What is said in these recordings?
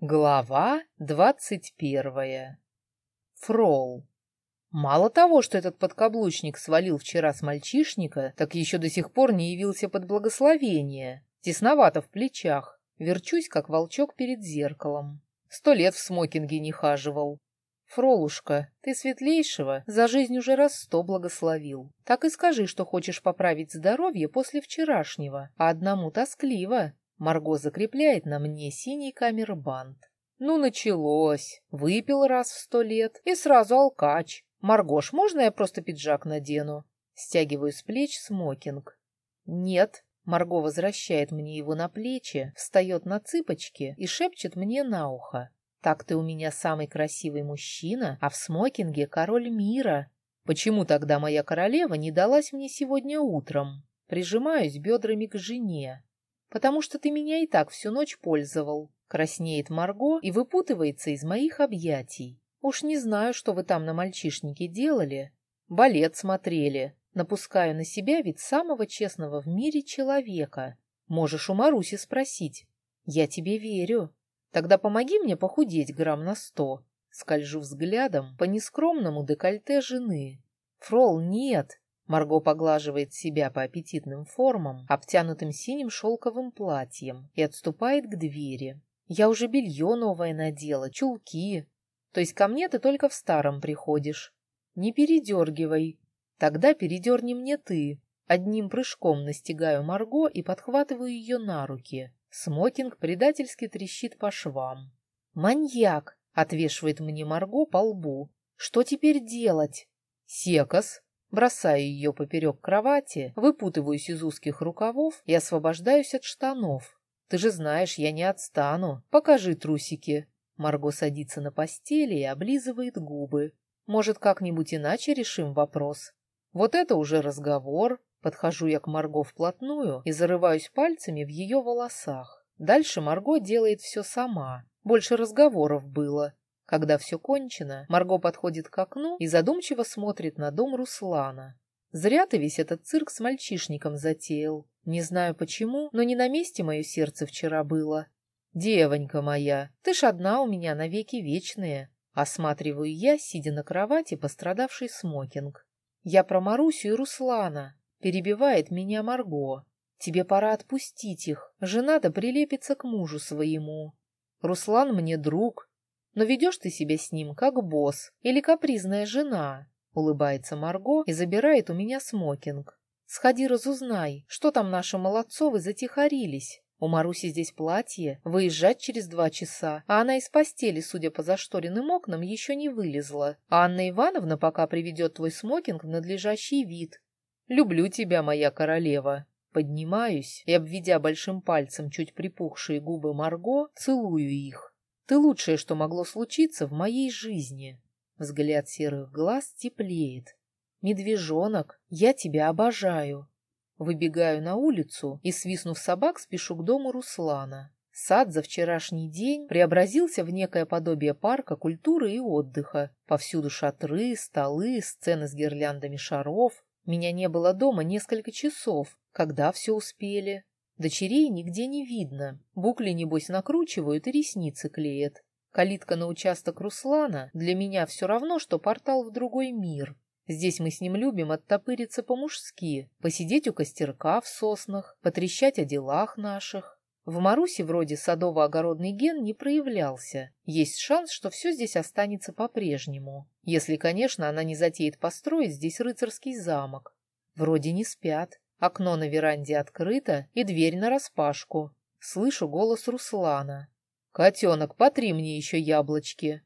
Глава двадцать первая. Фрол. Мало того, что этот подкаблучник свалил вчера с мальчишника, так еще до сих пор не явился под благословение. Тесновато в плечах. Верчусь, как волчок перед зеркалом. Сто лет в смокинге не хаживал. Фролушка, ты светлейшего за жизнь уже раз сто благословил. Так и скажи, что хочешь поправить здоровье после вчерашнего, а одному тоскливо. Марго закрепляет на мне синий камербанд. Ну, началось. Выпил раз в сто лет и сразу алкач. Маргош, можно я просто пиджак надену? Стягиваю с плеч смокинг. Нет. Марго возвращает мне его на плечи, встает на цыпочки и шепчет мне на ухо. Так ты у меня самый красивый мужчина, а в смокинге король мира. Почему тогда моя королева не далась мне сегодня утром? Прижимаюсь бедрами к жене потому что ты меня и так всю ночь пользовал. Краснеет Марго и выпутывается из моих объятий. Уж не знаю, что вы там на мальчишнике делали. Балет смотрели. Напускаю на себя вид самого честного в мире человека. Можешь у Маруси спросить. Я тебе верю. Тогда помоги мне похудеть грамм на сто. Скольжу взглядом по нескромному декольте жены. Фрол, нет, Марго поглаживает себя по аппетитным формам, обтянутым синим шелковым платьем, и отступает к двери. Я уже белье новое надела, чулки. То есть ко мне ты только в старом приходишь. Не передергивай. Тогда передерни мне ты. Одним прыжком настигаю Марго и подхватываю ее на руки. Смокинг предательски трещит по швам. «Маньяк!» — отвешивает мне Марго по лбу. «Что теперь делать?» «Секас!» Бросаю ее поперек кровати, выпутываюсь из узких рукавов и освобождаюсь от штанов. Ты же знаешь, я не отстану. Покажи трусики. Марго садится на постели и облизывает губы. Может, как-нибудь иначе решим вопрос? Вот это уже разговор. Подхожу я к Марго вплотную и зарываюсь пальцами в ее волосах. Дальше Марго делает все сама. Больше разговоров было. Когда все кончено, Марго подходит к окну и задумчиво смотрит на дом Руслана. Зря ты весь этот цирк с мальчишником затеял. Не знаю почему, но не на месте мое сердце вчера было. Девонька моя, ты ж одна у меня навеки вечные. Осматриваю я, сидя на кровати, пострадавший смокинг. Я про Марусю и Руслана. Перебивает меня Марго. Тебе пора отпустить их. Жена-то прилепится к мужу своему. Руслан мне друг, но ведешь ты себя с ним как босс или капризная жена, улыбается Марго и забирает у меня смокинг. Сходи разузнай, что там наши молодцовы затихарились. У Маруси здесь платье, выезжать через два часа, а она из постели, судя по зашторенным окнам, еще не вылезла. А Анна Ивановна пока приведет твой смокинг в надлежащий вид. Люблю тебя, моя королева. Поднимаюсь и, обведя большим пальцем чуть припухшие губы Марго, целую их. Ты лучшее, что могло случиться в моей жизни. Взгляд серых глаз теплеет. Медвежонок, я тебя обожаю. Выбегаю на улицу и, свистнув собак, спешу к дому Руслана. Сад за вчерашний день преобразился в некое подобие парка культуры и отдыха. Повсюду шатры, столы, сцены с гирляндами шаров. Меня не было дома несколько часов. Когда все успели? Дочерей нигде не видно. Букли, небось, накручивают и ресницы клеят. Калитка на участок Руслана для меня все равно, что портал в другой мир. Здесь мы с ним любим оттопыриться по-мужски, посидеть у костерка в соснах, потрещать о делах наших. В Марусе вроде садово-огородный ген не проявлялся. Есть шанс, что все здесь останется по-прежнему. Если, конечно, она не затеет построить здесь рыцарский замок. Вроде не спят. Окно на веранде открыто и дверь нараспашку. Слышу голос Руслана. «Котенок, потри мне еще яблочки».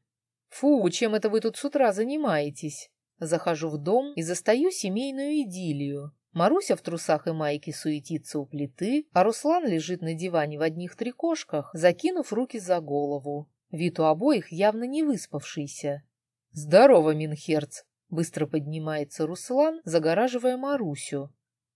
«Фу, чем это вы тут с утра занимаетесь?» Захожу в дом и застаю семейную идиллию. Маруся в трусах и майке суетится у плиты, а Руслан лежит на диване в одних трикошках, закинув руки за голову. Вид у обоих явно не выспавшийся. «Здорово, Минхерц!» Быстро поднимается Руслан, загораживая Марусю.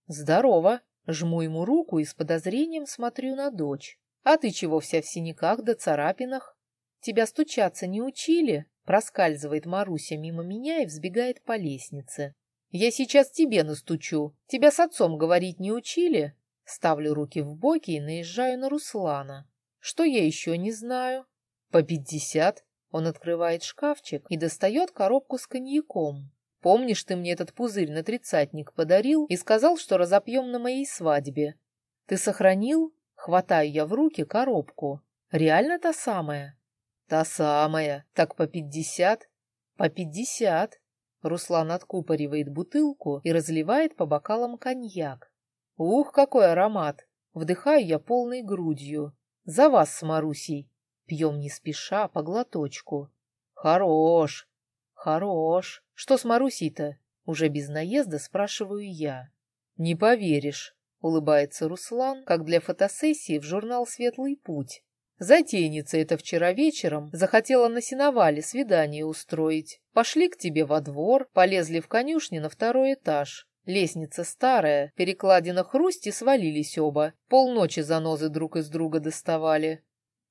«Здорово!» Жму ему руку и с подозрением смотрю на дочь. «А ты чего вся в синяках да царапинах? Тебя стучаться не учили?» Проскальзывает Маруся мимо меня и взбегает по лестнице. «Я сейчас тебе настучу. Тебя с отцом говорить не учили?» Ставлю руки в боки и наезжаю на Руслана. «Что я еще не знаю?» По пятьдесят. Он открывает шкафчик и достает коробку с коньяком. Помнишь, ты мне этот пузырь на тридцатник подарил и сказал, что разопьем на моей свадьбе? Ты сохранил? Хватаю я в руки коробку. Реально та самая? Та самая. Так по пятьдесят? По пятьдесят. Руслан откупоривает бутылку и разливает по бокалам коньяк. Ух, какой аромат! Вдыхаю я полной грудью. За вас с Марусей. Пьем не спеша, по глоточку. Хорош, хорош. Что с Марусей-то? Уже без наезда спрашиваю я. Не поверишь, улыбается Руслан, как для фотосессии в журнал «Светлый путь». Затейница это вчера вечером захотела на сеновале свидание устроить. Пошли к тебе во двор, полезли в конюшни на второй этаж. Лестница старая, перекладина хрусти свалились оба. Полночи занозы друг из друга доставали.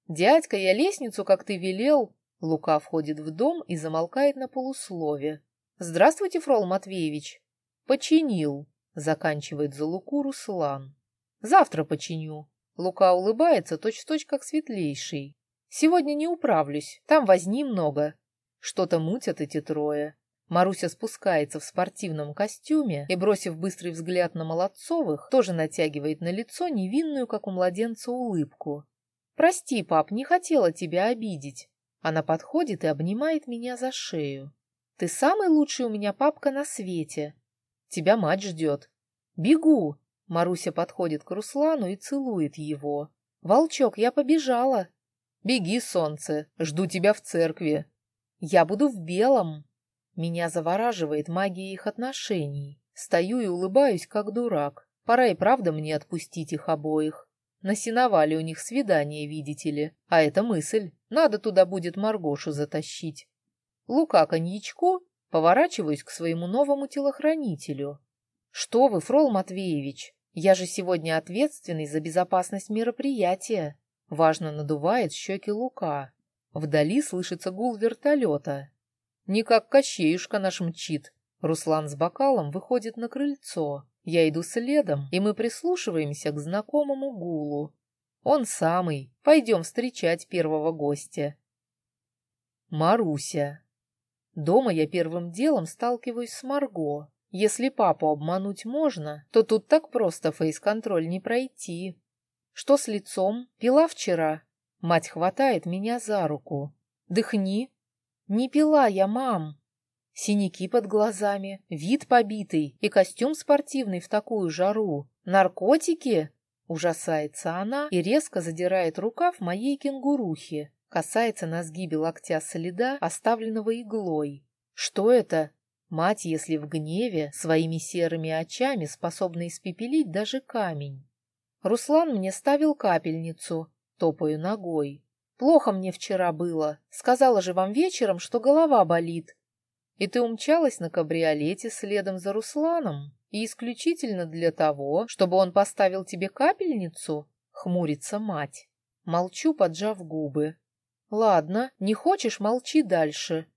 «Дядька, я лестницу, как ты велел...» Лука входит в дом и замолкает на полуслове. «Здравствуйте, Фрол Матвеевич!» «Починил!» — заканчивает за Луку Руслан. «Завтра починю!» Лука улыбается точь-в-точь, -точь, как светлейший. «Сегодня не управлюсь, там возни много». Что-то мутят эти трое. Маруся спускается в спортивном костюме и, бросив быстрый взгляд на Молодцовых, тоже натягивает на лицо невинную, как у младенца, улыбку. «Прости, пап, не хотела тебя обидеть». Она подходит и обнимает меня за шею. «Ты самый лучший у меня папка на свете. Тебя мать ждет». «Бегу!» Маруся подходит к Руслану и целует его. «Волчок, я побежала!» «Беги, солнце, жду тебя в церкви!» «Я буду в белом!» Меня завораживает магия их отношений. Стою и улыбаюсь, как дурак. Пора и правда мне отпустить их обоих. На сеновале у них свидание, видите ли. А это мысль. Надо туда будет Маргошу затащить. Лука коньячку, поворачиваюсь к своему новому телохранителю. Что вы, Фрол Матвеевич, я же сегодня ответственный за безопасность мероприятия. Важно надувает щеки Лука. Вдали слышится гул вертолета. Не как Кощеюшка наш мчит. Руслан с бокалом выходит на крыльцо. Я иду следом, и мы прислушиваемся к знакомому гулу. Он самый. Пойдем встречать первого гостя. Маруся. Дома я первым делом сталкиваюсь с Марго. Если папу обмануть можно, то тут так просто фейс-контроль не пройти. Что с лицом? Пила вчера? Мать хватает меня за руку. Дыхни, не пила я, мам. Синяки под глазами, вид побитый и костюм спортивный в такую жару. Наркотики? Ужасается она и резко задирает рукав моей кенгурухи. Касается на сгибе локтя следа, оставленного иглой. Что это? Мать, если в гневе, своими серыми очами способна испепелить даже камень. Руслан мне ставил капельницу, топаю ногой. Плохо мне вчера было. Сказала же вам вечером, что голова болит. И ты умчалась на кабриолете следом за Русланом? И исключительно для того, чтобы он поставил тебе капельницу? Хмурится мать. Молчу, поджав губы. Ладно, не хочешь, молчи дальше.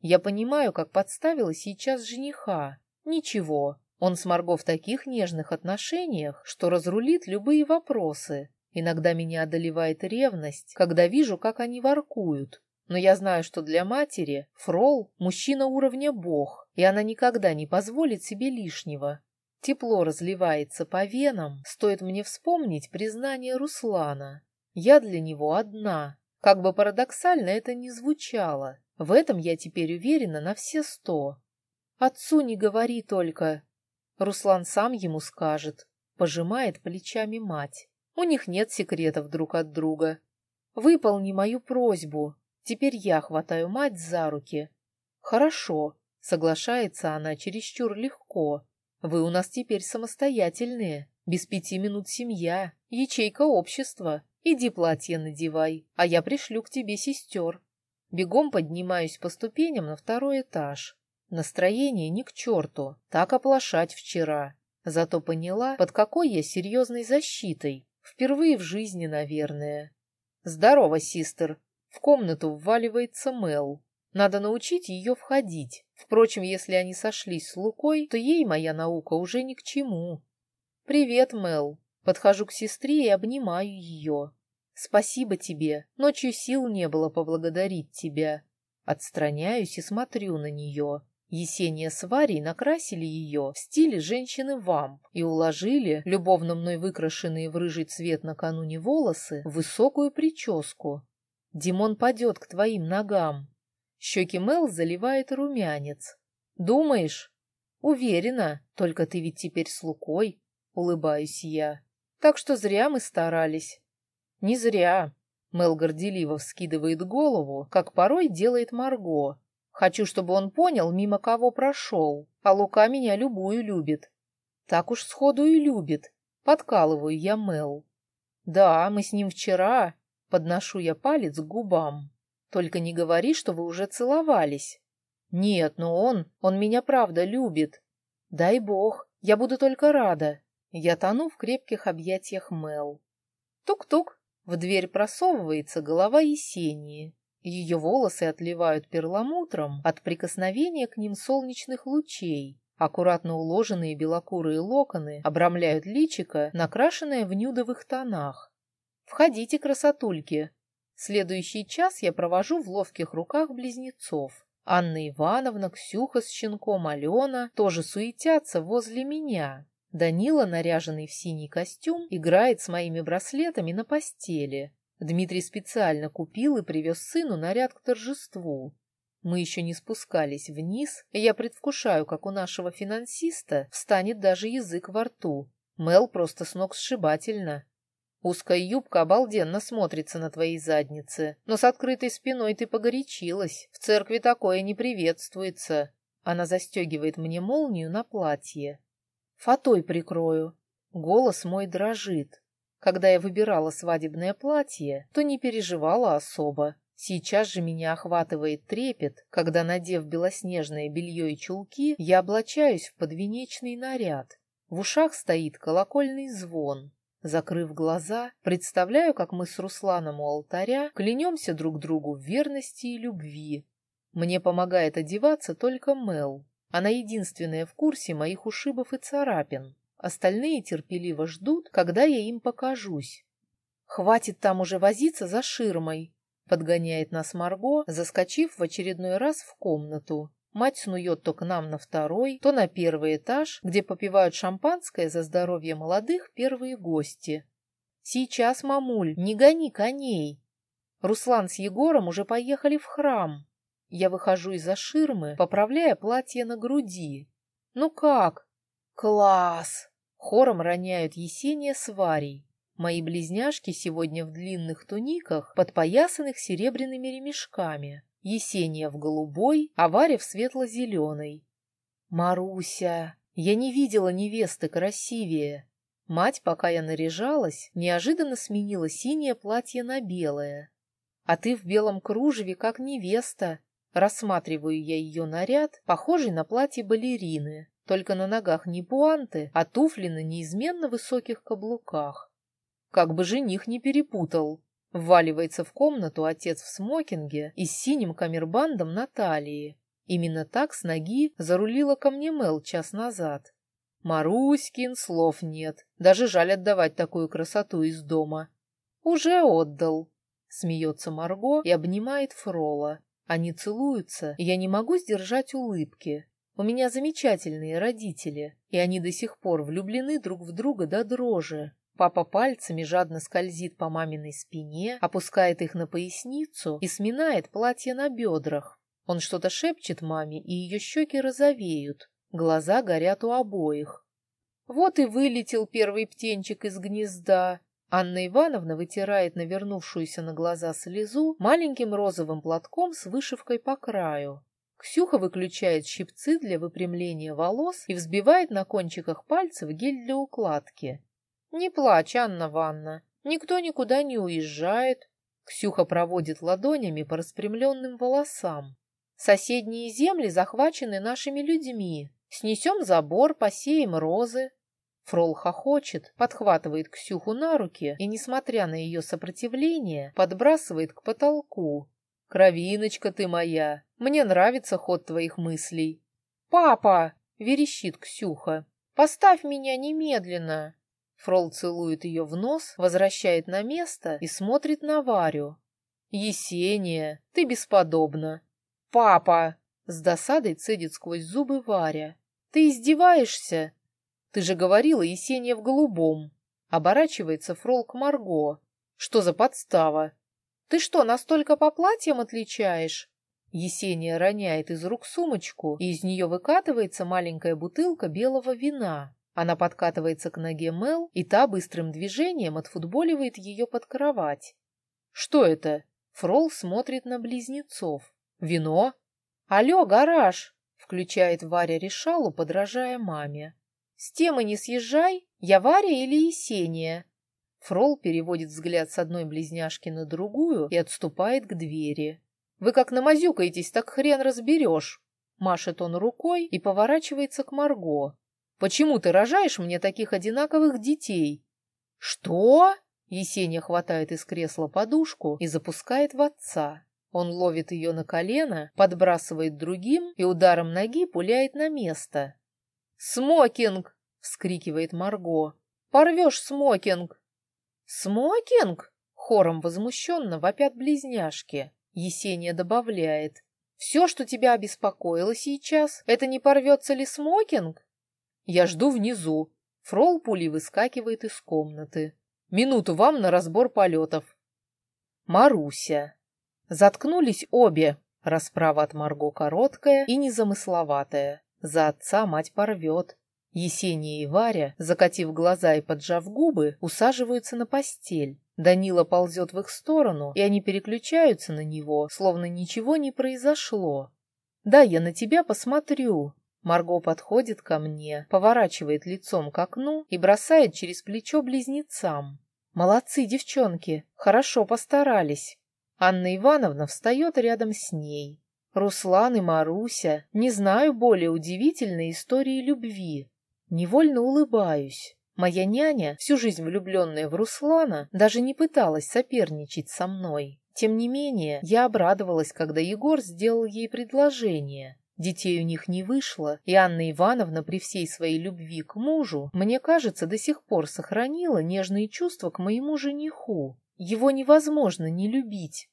Я понимаю, как подставила сейчас жениха. Ничего, он с Марго в таких нежных отношениях, что разрулит любые вопросы. Иногда меня одолевает ревность, когда вижу, как они воркуют. Но я знаю, что для матери Фрол – мужчина уровня бог, и она никогда не позволит себе лишнего. Тепло разливается по венам, стоит мне вспомнить признание Руслана. Я для него одна. Как бы парадоксально это ни звучало, в этом я теперь уверена на все сто. Отцу не говори только. Руслан сам ему скажет, пожимает плечами мать. У них нет секретов друг от друга. Выполни мою просьбу. Теперь я хватаю мать за руки. Хорошо, соглашается она чересчур легко. Вы у нас теперь самостоятельные. Без пяти минут семья, ячейка общества. Иди платье надевай, а я пришлю к тебе сестер. Бегом поднимаюсь по ступеням на второй этаж. Настроение ни к черту, так оплошать вчера. Зато поняла, под какой я серьезной защитой. Впервые в жизни, наверное. Здорово, систер. В комнату вваливается Мел. Надо научить ее входить. Впрочем, если они сошлись с Лукой, то ей моя наука уже ни к чему. Привет, Мел. Подхожу к сестре и обнимаю ее. Спасибо тебе, ночью сил не было поблагодарить тебя. Отстраняюсь и смотрю на нее. Есения с Варей накрасили ее в стиле женщины-вамп и уложили любовно мной выкрашенные в рыжий цвет накануне волосы в высокую прическу. Димон падет к твоим ногам. Щеки Мел заливает румянец. Думаешь? Уверена, только ты ведь теперь с Лукой, улыбаюсь я. Так что зря мы старались. Не зря. Мел горделиво вскидывает голову, как порой делает Марго, Хочу, чтобы он понял, мимо кого прошел, а Лука меня любую любит. Так уж сходу и любит. Подкалываю я Мел. Да, мы с ним вчера. Подношу я палец к губам. Только не говори, что вы уже целовались. Нет, но он, он меня правда любит. Дай бог, я буду только рада. Я тону в крепких объятиях Мел. Тук-тук, в дверь просовывается голова Есении. Ее волосы отливают перламутром от прикосновения к ним солнечных лучей. Аккуратно уложенные белокурые локоны обрамляют личико, накрашенное в нюдовых тонах. «Входите, красотульки!» Следующий час я провожу в ловких руках близнецов. Анна Ивановна, Ксюха с щенком Алена тоже суетятся возле меня. Данила, наряженный в синий костюм, играет с моими браслетами на постели. Дмитрий специально купил и привез сыну наряд к торжеству. Мы еще не спускались вниз, и я предвкушаю, как у нашего финансиста встанет даже язык во рту. Мел просто с ног сшибательно. Узкая юбка обалденно смотрится на твоей заднице, но с открытой спиной ты погорячилась. В церкви такое не приветствуется. Она застегивает мне молнию на платье. Фатой прикрою. Голос мой дрожит. Когда я выбирала свадебное платье, то не переживала особо. Сейчас же меня охватывает трепет, когда, надев белоснежное белье и чулки, я облачаюсь в подвенечный наряд. В ушах стоит колокольный звон. Закрыв глаза, представляю, как мы с Русланом у алтаря клянемся друг другу в верности и любви. Мне помогает одеваться только Мел. Она единственная в курсе моих ушибов и царапин. Остальные терпеливо ждут, когда я им покажусь. «Хватит там уже возиться за ширмой», — подгоняет нас Марго, заскочив в очередной раз в комнату. Мать снует то к нам на второй, то на первый этаж, где попивают шампанское за здоровье молодых первые гости. «Сейчас, мамуль, не гони коней!» Руслан с Егором уже поехали в храм. Я выхожу из-за ширмы, поправляя платье на груди. «Ну как?» «Класс!» Хором роняют Есения с Варей. Мои близняшки сегодня в длинных туниках, подпоясанных серебряными ремешками. Есения в голубой, а Варя в светло-зеленой. Маруся! Я не видела невесты красивее. Мать, пока я наряжалась, неожиданно сменила синее платье на белое. А ты в белом кружеве, как невеста. Рассматриваю я ее наряд, похожий на платье балерины. Только на ногах не пуанты, а туфли на неизменно высоких каблуках. Как бы жених не перепутал. Вваливается в комнату отец в смокинге и с синим камербандом на талии. Именно так с ноги зарулила ко мне Мел час назад. Маруськин слов нет. Даже жаль отдавать такую красоту из дома. Уже отдал. Смеется Марго и обнимает Фрола. Они целуются, и я не могу сдержать улыбки. У меня замечательные родители, и они до сих пор влюблены друг в друга до дрожи. Папа пальцами жадно скользит по маминой спине, опускает их на поясницу и сминает платье на бедрах. Он что-то шепчет маме, и ее щеки розовеют. Глаза горят у обоих. Вот и вылетел первый птенчик из гнезда. Анна Ивановна вытирает навернувшуюся на глаза слезу маленьким розовым платком с вышивкой по краю. Ксюха выключает щипцы для выпрямления волос и взбивает на кончиках пальцев гель для укладки. «Не плачь, Анна Ванна, никто никуда не уезжает». Ксюха проводит ладонями по распрямленным волосам. «Соседние земли захвачены нашими людьми. Снесем забор, посеем розы». Фрол хохочет, подхватывает Ксюху на руки и, несмотря на ее сопротивление, подбрасывает к потолку. «Кровиночка ты моя, мне нравится ход твоих мыслей». «Папа!» — верещит Ксюха. «Поставь меня немедленно!» Фрол целует ее в нос, возвращает на место и смотрит на Варю. «Есения, ты бесподобна!» «Папа!» — с досадой цедит сквозь зубы Варя. «Ты издеваешься?» «Ты же говорила, Есения в голубом!» Оборачивается Фрол к Марго. «Что за подстава?» «Ты что, настолько по платьям отличаешь?» Есения роняет из рук сумочку, и из нее выкатывается маленькая бутылка белого вина. Она подкатывается к ноге Мел, и та быстрым движением отфутболивает ее под кровать. «Что это?» Фрол смотрит на близнецов. «Вино?» «Алло, гараж!» — включает Варя решалу, подражая маме. «С темы не съезжай, я Варя или Есения?» Фрол переводит взгляд с одной близняшки на другую и отступает к двери. «Вы как намазюкаетесь, так хрен разберешь!» Машет он рукой и поворачивается к Марго. Почему ты рожаешь мне таких одинаковых детей? Что? Есения хватает из кресла подушку и запускает в отца. Он ловит ее на колено, подбрасывает другим и ударом ноги пуляет на место. «Смокинг!» — вскрикивает Марго. «Порвешь смокинг!» «Смокинг?» — хором возмущенно вопят близняшки. Есения добавляет. «Все, что тебя обеспокоило сейчас, это не порвется ли смокинг?» Я жду внизу. Фрол пули выскакивает из комнаты. Минуту вам на разбор полетов. Маруся. Заткнулись обе. Расправа от Марго короткая и незамысловатая. За отца мать порвет. Есения и Варя, закатив глаза и поджав губы, усаживаются на постель. Данила ползет в их сторону, и они переключаются на него, словно ничего не произошло. «Да, я на тебя посмотрю», Марго подходит ко мне, поворачивает лицом к окну и бросает через плечо близнецам. «Молодцы, девчонки, хорошо постарались». Анна Ивановна встает рядом с ней. Руслан и Маруся, не знаю более удивительной истории любви. Невольно улыбаюсь. Моя няня, всю жизнь влюбленная в Руслана, даже не пыталась соперничать со мной. Тем не менее, я обрадовалась, когда Егор сделал ей предложение. Детей у них не вышло, и Анна Ивановна при всей своей любви к мужу, мне кажется, до сих пор сохранила нежные чувства к моему жениху. Его невозможно не любить.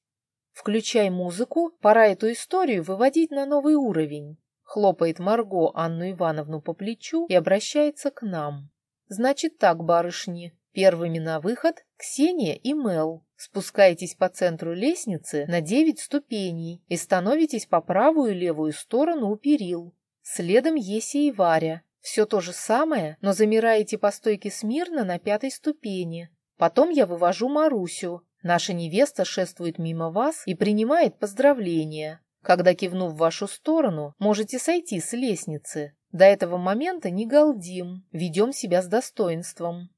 Включай музыку, пора эту историю выводить на новый уровень. Хлопает Марго Анну Ивановну по плечу и обращается к нам. Значит так, барышни, Первыми на выход Ксения и Мел. Спускаетесь по центру лестницы на девять ступеней и становитесь по правую и левую сторону у перил. Следом Еся и Варя. Все то же самое, но замираете по стойке смирно на пятой ступени. Потом я вывожу Марусю. Наша невеста шествует мимо вас и принимает поздравления. Когда кивнув в вашу сторону, можете сойти с лестницы. До этого момента не галдим, ведем себя с достоинством.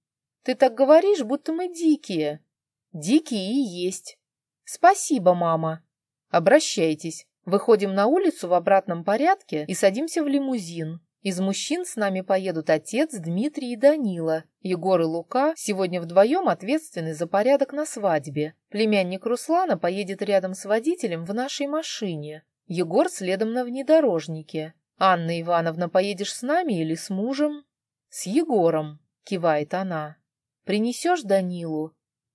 Ты так говоришь, будто мы дикие. Дикие и есть. Спасибо, мама. Обращайтесь. Выходим на улицу в обратном порядке и садимся в лимузин. Из мужчин с нами поедут отец, Дмитрий и Данила. Егор и Лука сегодня вдвоем ответственны за порядок на свадьбе. Племянник Руслана поедет рядом с водителем в нашей машине. Егор следом на внедорожнике. Анна Ивановна, поедешь с нами или с мужем? С Егором, кивает она. Принесешь Данилу?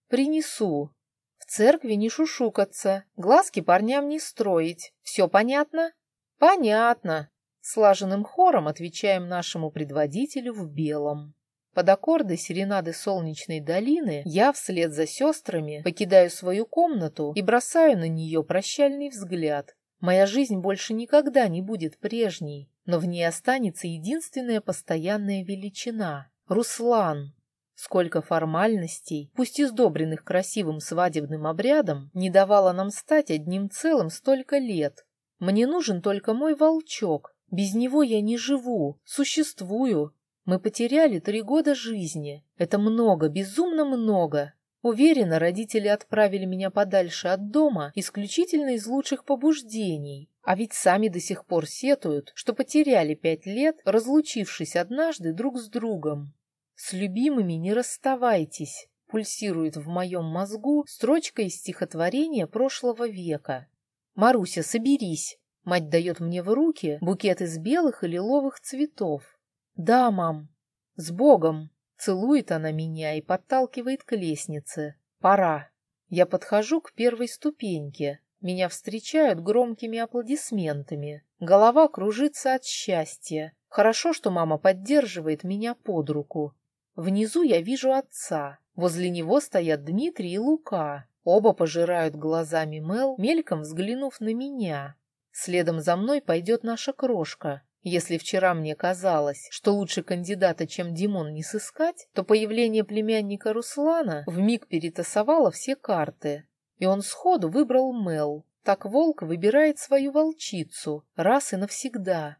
Принесу. В церкви не шушукаться, глазки парням не строить. Все понятно? Понятно. Слаженным хором отвечаем нашему предводителю в белом. Под аккорды серенады солнечной долины я вслед за сестрами покидаю свою комнату и бросаю на нее прощальный взгляд. Моя жизнь больше никогда не будет прежней, но в ней останется единственная постоянная величина — Руслан. Сколько формальностей, пусть и сдобренных красивым свадебным обрядом, не давало нам стать одним целым столько лет. Мне нужен только мой волчок. Без него я не живу, существую. Мы потеряли три года жизни. Это много, безумно много. Уверена, родители отправили меня подальше от дома исключительно из лучших побуждений. А ведь сами до сих пор сетуют, что потеряли пять лет, разлучившись однажды друг с другом. «С любимыми не расставайтесь», пульсирует в моем мозгу строчка из стихотворения прошлого века. «Маруся, соберись!» Мать дает мне в руки букет из белых и лиловых цветов. «Да, мам. С Богом!» Целует она меня и подталкивает к лестнице. Пора. Я подхожу к первой ступеньке. Меня встречают громкими аплодисментами. Голова кружится от счастья. Хорошо, что мама поддерживает меня под руку. Внизу я вижу отца. Возле него стоят Дмитрий и Лука. Оба пожирают глазами Мел, мельком взглянув на меня. Следом за мной пойдет наша крошка. Если вчера мне казалось, что лучше кандидата, чем Димон, не сыскать, то появление племянника Руслана вмиг перетасовало все карты. И он сходу выбрал Мел. Так волк выбирает свою волчицу, раз и навсегда.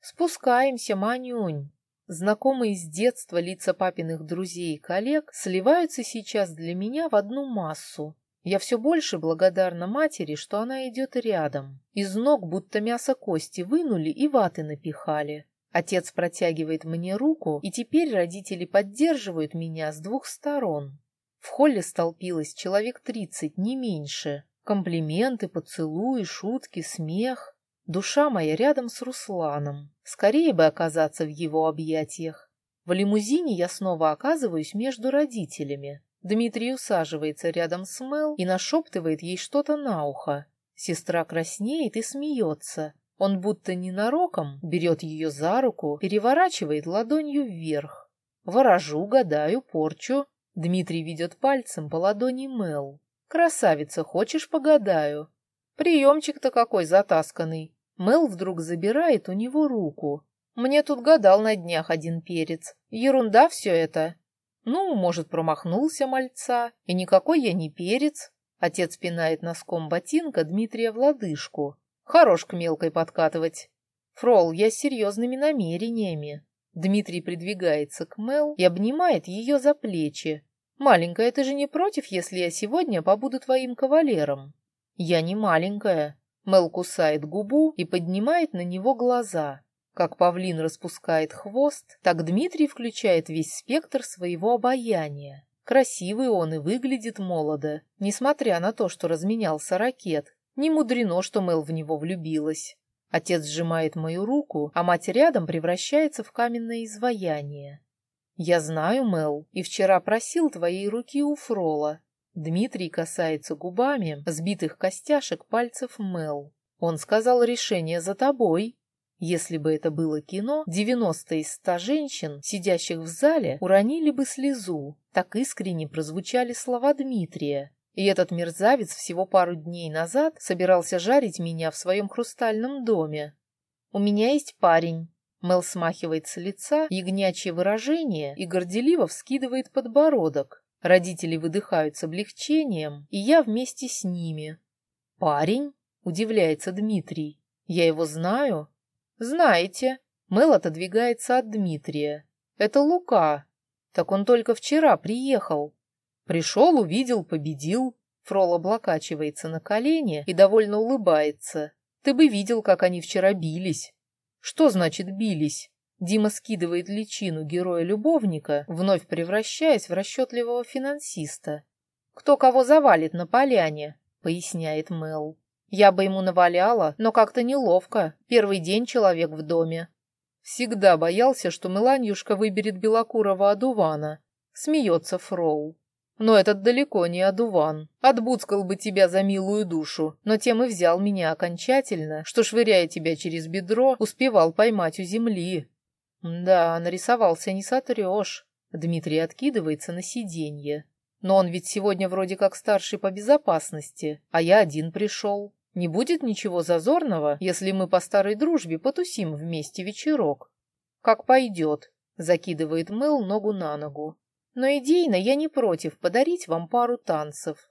Спускаемся, Манюнь. Знакомые с детства лица папиных друзей и коллег сливаются сейчас для меня в одну массу. Я все больше благодарна матери, что она идет рядом. Из ног будто мясо кости вынули и ваты напихали. Отец протягивает мне руку, и теперь родители поддерживают меня с двух сторон. В холле столпилось человек тридцать, не меньше. Комплименты, поцелуи, шутки, смех. Душа моя рядом с Русланом. Скорее бы оказаться в его объятиях. В лимузине я снова оказываюсь между родителями. Дмитрий усаживается рядом с Мел и нашептывает ей что-то на ухо. Сестра краснеет и смеется. Он будто ненароком берет ее за руку, переворачивает ладонью вверх. Ворожу, гадаю, порчу. Дмитрий ведет пальцем по ладони Мел. «Красавица, хочешь, погадаю?» Приемчик-то какой затасканный. Мел вдруг забирает у него руку. Мне тут гадал на днях один перец. Ерунда все это. Ну, может, промахнулся мальца, и никакой я не перец. Отец пинает носком ботинка Дмитрия в лодыжку. Хорош к мелкой подкатывать. Фрол, я с серьезными намерениями. Дмитрий придвигается к Мел и обнимает ее за плечи. «Маленькая, ты же не против, если я сегодня побуду твоим кавалером?» «Я не маленькая». Мел кусает губу и поднимает на него глаза. Как павлин распускает хвост, так Дмитрий включает весь спектр своего обаяния. Красивый он и выглядит молодо, несмотря на то, что разменялся ракет. Не мудрено, что Мел в него влюбилась. Отец сжимает мою руку, а мать рядом превращается в каменное изваяние. «Я знаю, Мел, и вчера просил твоей руки у Фрола». Дмитрий касается губами сбитых костяшек пальцев Мел. Он сказал решение за тобой. Если бы это было кино, 90 из 100 женщин, сидящих в зале, уронили бы слезу. Так искренне прозвучали слова Дмитрия. И этот мерзавец всего пару дней назад собирался жарить меня в своем хрустальном доме. «У меня есть парень». Мел смахивает с лица ягнячье выражение и горделиво вскидывает подбородок. Родители выдыхают с облегчением, и я вместе с ними. «Парень?» — удивляется Дмитрий. «Я его знаю?» «Знаете, Мэл отодвигается от Дмитрия. Это Лука. Так он только вчера приехал. Пришел, увидел, победил». Фрол облокачивается на колени и довольно улыбается. «Ты бы видел, как они вчера бились». «Что значит бились?» Дима скидывает личину героя-любовника, вновь превращаясь в расчетливого финансиста. «Кто кого завалит на поляне?» — поясняет Мэл. Я бы ему наваляла, но как-то неловко. Первый день человек в доме. Всегда боялся, что Меланьюшка выберет белокурого одувана. Смеется Фроу. Но этот далеко не одуван. Отбуцкал бы тебя за милую душу, но тем и взял меня окончательно, что, швыряя тебя через бедро, успевал поймать у земли. Да, нарисовался не сотрешь. Дмитрий откидывается на сиденье. Но он ведь сегодня вроде как старший по безопасности, а я один пришел. Не будет ничего зазорного, если мы по старой дружбе потусим вместе вечерок. Как пойдет, закидывает Мэл ногу на ногу. Но идейно я не против подарить вам пару танцев.